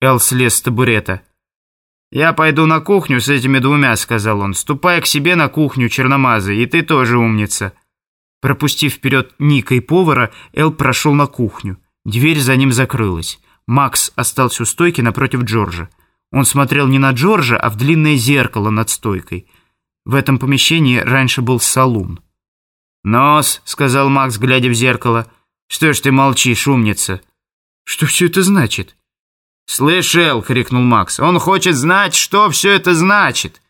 Эл слез с табурета. «Я пойду на кухню с этими двумя», — сказал он. «Ступай к себе на кухню, черномазый, и ты тоже умница». Пропустив вперед Ника и повара, Эл прошел на кухню. Дверь за ним закрылась. Макс остался у стойки напротив Джорджа. Он смотрел не на Джорджа, а в длинное зеркало над стойкой. В этом помещении раньше был салун. «Нос», — сказал Макс, глядя в зеркало. «Что ж ты молчишь, умница?» «Что все это значит?» «Слышь, Эл», — крикнул Макс, — «он хочет знать, что все это значит».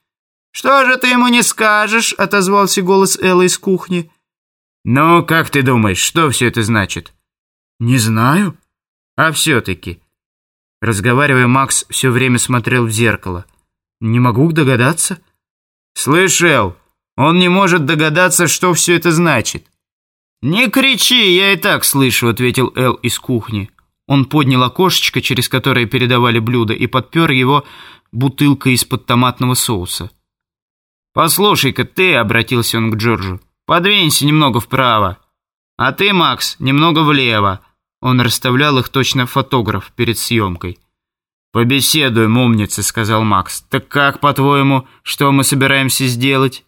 «Что же ты ему не скажешь?» — отозвался голос Эллы из кухни. «Ну, как ты думаешь, что все это значит?» «Не знаю». «А все-таки...» Разговаривая, Макс все время смотрел в зеркало. «Не могу догадаться». «Слышь, он не может догадаться, что все это значит». «Не кричи, я и так слышу», — ответил Эл из кухни. Он поднял окошечко, через которое передавали блюда, и подпер его бутылкой из-под томатного соуса. «Послушай-ка ты», — обратился он к Джорджу, — «подвинься немного вправо. А ты, Макс, немного влево». Он расставлял их точно фотограф перед съемкой. «Побеседуем, умница», — сказал Макс. «Так как, по-твоему, что мы собираемся сделать?»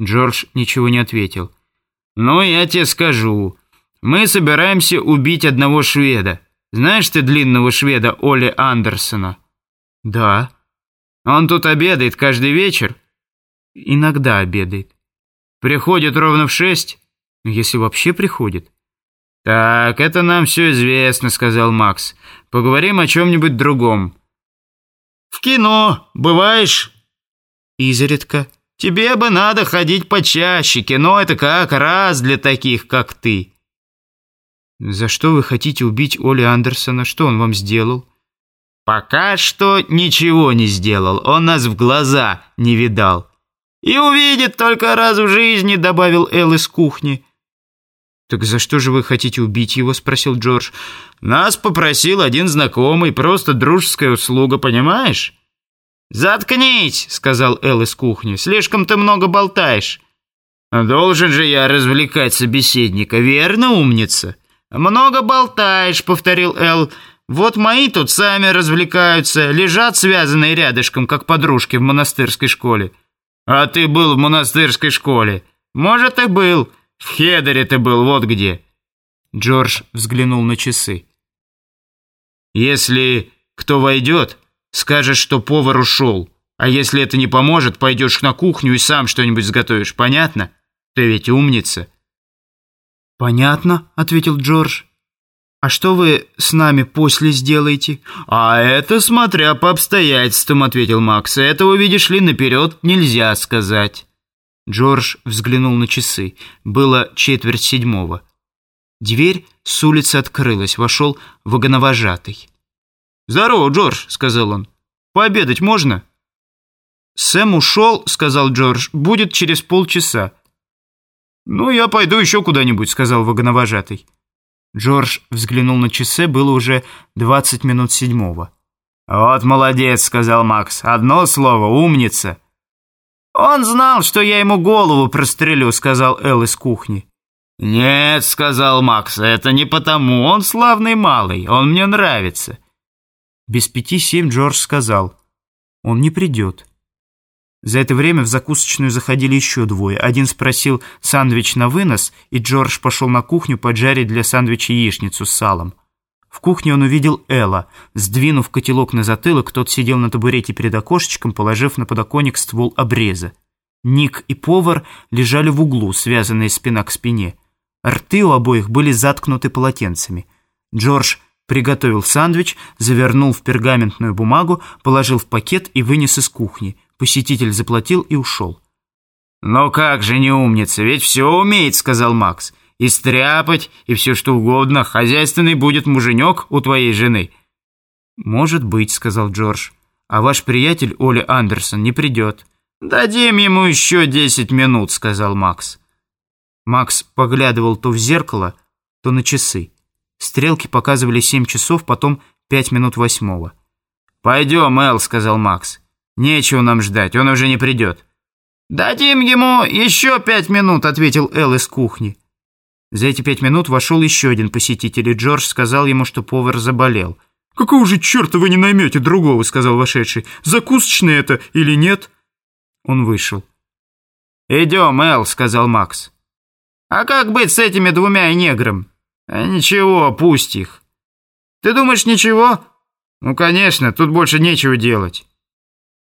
Джордж ничего не ответил. «Ну, я тебе скажу. Мы собираемся убить одного шведа. Знаешь ты длинного шведа Оли Андерсона?» «Да». «Он тут обедает каждый вечер?» «Иногда обедает». «Приходит ровно в шесть?» «Если вообще приходит». «Так, это нам все известно», — сказал Макс. «Поговорим о чем-нибудь другом». «В кино бываешь?» «Изредка». «Тебе бы надо ходить почаще. Кино — это как раз для таких, как ты». «За что вы хотите убить Оли Андерсона? Что он вам сделал?» «Пока что ничего не сделал. Он нас в глаза не видал». «И увидит только раз в жизни», — добавил Эл из кухни. «Так за что же вы хотите убить его?» — спросил Джордж. «Нас попросил один знакомый, просто дружеская услуга, понимаешь?» «Заткнись», — сказал Эл из кухни. «Слишком ты много болтаешь». «Должен же я развлекать собеседника, верно, умница?» «Много болтаешь», — повторил Эл. «Вот мои тут сами развлекаются, лежат связанные рядышком, как подружки в монастырской школе». «А ты был в монастырской школе?» «Может, и был. В Хедере ты был, вот где». Джордж взглянул на часы. «Если кто войдет, скажешь, что повар ушел. А если это не поможет, пойдешь на кухню и сам что-нибудь сготовишь. Понятно? Ты ведь умница». «Понятно», — ответил Джордж. «А что вы с нами после сделаете?» «А это смотря по обстоятельствам», — ответил Макс. «Этого, видишь ли, наперед нельзя сказать». Джордж взглянул на часы. Было четверть седьмого. Дверь с улицы открылась. Вошел вагоновожатый. «Здорово, Джордж», — сказал он. «Пообедать можно?» «Сэм ушел», — сказал Джордж. «Будет через полчаса». «Ну, я пойду еще куда-нибудь», — сказал вагоновожатый. Джордж взглянул на часы, было уже двадцать минут седьмого. «Вот молодец», — сказал Макс. «Одно слово, умница». «Он знал, что я ему голову прострелю», — сказал Эл из кухни. «Нет», — сказал Макс, — «это не потому. Он славный малый, он мне нравится». Без пяти семь Джордж сказал, «Он не придет». За это время в закусочную заходили еще двое. Один спросил сандвич на вынос, и Джордж пошел на кухню поджарить для сандвича яичницу с салом. В кухне он увидел Элла. Сдвинув котелок на затылок, тот сидел на табурете перед окошечком, положив на подоконник ствол обреза. Ник и повар лежали в углу, связанные спина к спине. Рты у обоих были заткнуты полотенцами. Джордж приготовил сандвич, завернул в пергаментную бумагу, положил в пакет и вынес из кухни – Посетитель заплатил и ушел. «Ну как же не умница, ведь все умеет», — сказал Макс. «И стряпать, и все что угодно. Хозяйственный будет муженек у твоей жены». «Может быть», — сказал Джордж. «А ваш приятель Оля Андерсон не придет». «Дадим ему еще десять минут», — сказал Макс. Макс поглядывал то в зеркало, то на часы. Стрелки показывали семь часов, потом пять минут восьмого. «Пойдем, Эл», — сказал Макс. Нечего нам ждать, он уже не придет». «Дадим ему еще пять минут», — ответил Эл из кухни. За эти пять минут вошел еще один посетитель, и Джордж сказал ему, что повар заболел. «Какого же черта вы не наймете другого?» — сказал вошедший. «Закусочный это или нет?» Он вышел. «Идем, Эл», — сказал Макс. «А как быть с этими двумя негром?» а «Ничего, пусть их». «Ты думаешь, ничего?» «Ну, конечно, тут больше нечего делать».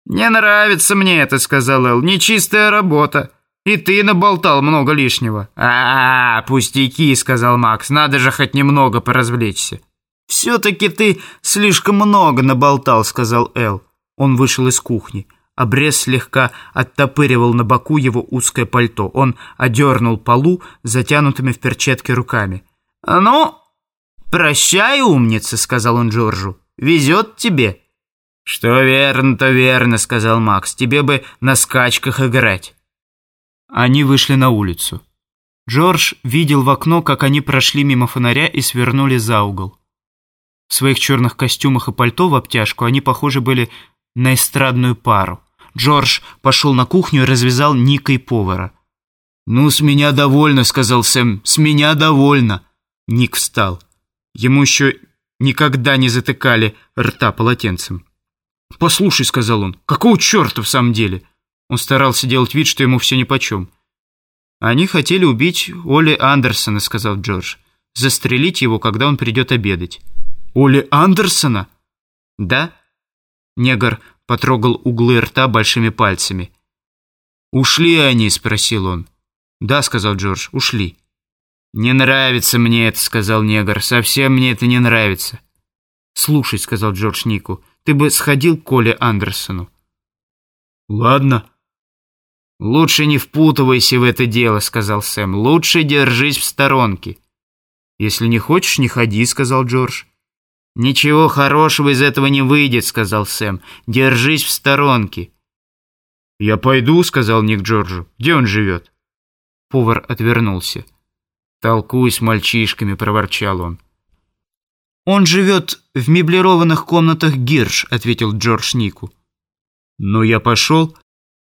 «Не нравится мне это», — сказал Эл. «Нечистая работа. И ты наболтал много лишнего». «А, -а, -а пустяки», — сказал Макс. «Надо же хоть немного поразвлечься». «Все-таки ты слишком много наболтал», — сказал Эл. Он вышел из кухни. Обрез слегка оттопыривал на боку его узкое пальто. Он одернул полу затянутыми в перчатки руками. «Ну, прощай, умница», — сказал он Джорджу. «Везет тебе». «Что верно, то верно», — сказал Макс. «Тебе бы на скачках играть». Они вышли на улицу. Джордж видел в окно, как они прошли мимо фонаря и свернули за угол. В своих черных костюмах и пальто в обтяжку они похожи были на эстрадную пару. Джордж пошел на кухню и развязал Ника и повара. «Ну, с меня довольно», — сказал Сэм. «С меня довольно». Ник встал. Ему еще никогда не затыкали рта полотенцем. «Послушай», — сказал он, — «какого черта в самом деле?» Он старался делать вид, что ему все нипочем. «Они хотели убить Оли Андерсона», — сказал Джордж. «Застрелить его, когда он придет обедать». Оли Андерсона?» «Да?» Негр потрогал углы рта большими пальцами. «Ушли они?» – спросил он. «Да», – сказал Джордж, – «ушли». «Не нравится мне это», – сказал негр. «Совсем мне это не нравится». «Слушай», – сказал Джордж Нику, – «ты бы сходил к Коле Андерсону». «Ладно». «Лучше не впутывайся в это дело», – сказал Сэм. «Лучше держись в сторонке». «Если не хочешь, не ходи», – сказал Джордж. «Ничего хорошего из этого не выйдет», — сказал Сэм. «Держись в сторонке». «Я пойду», — сказал Ник Джорджу. «Где он живет?» Повар отвернулся. «Толкуй с мальчишками», — проворчал он. «Он живет в меблированных комнатах Гирш», — ответил Джордж Нику. «Ну, я пошел»,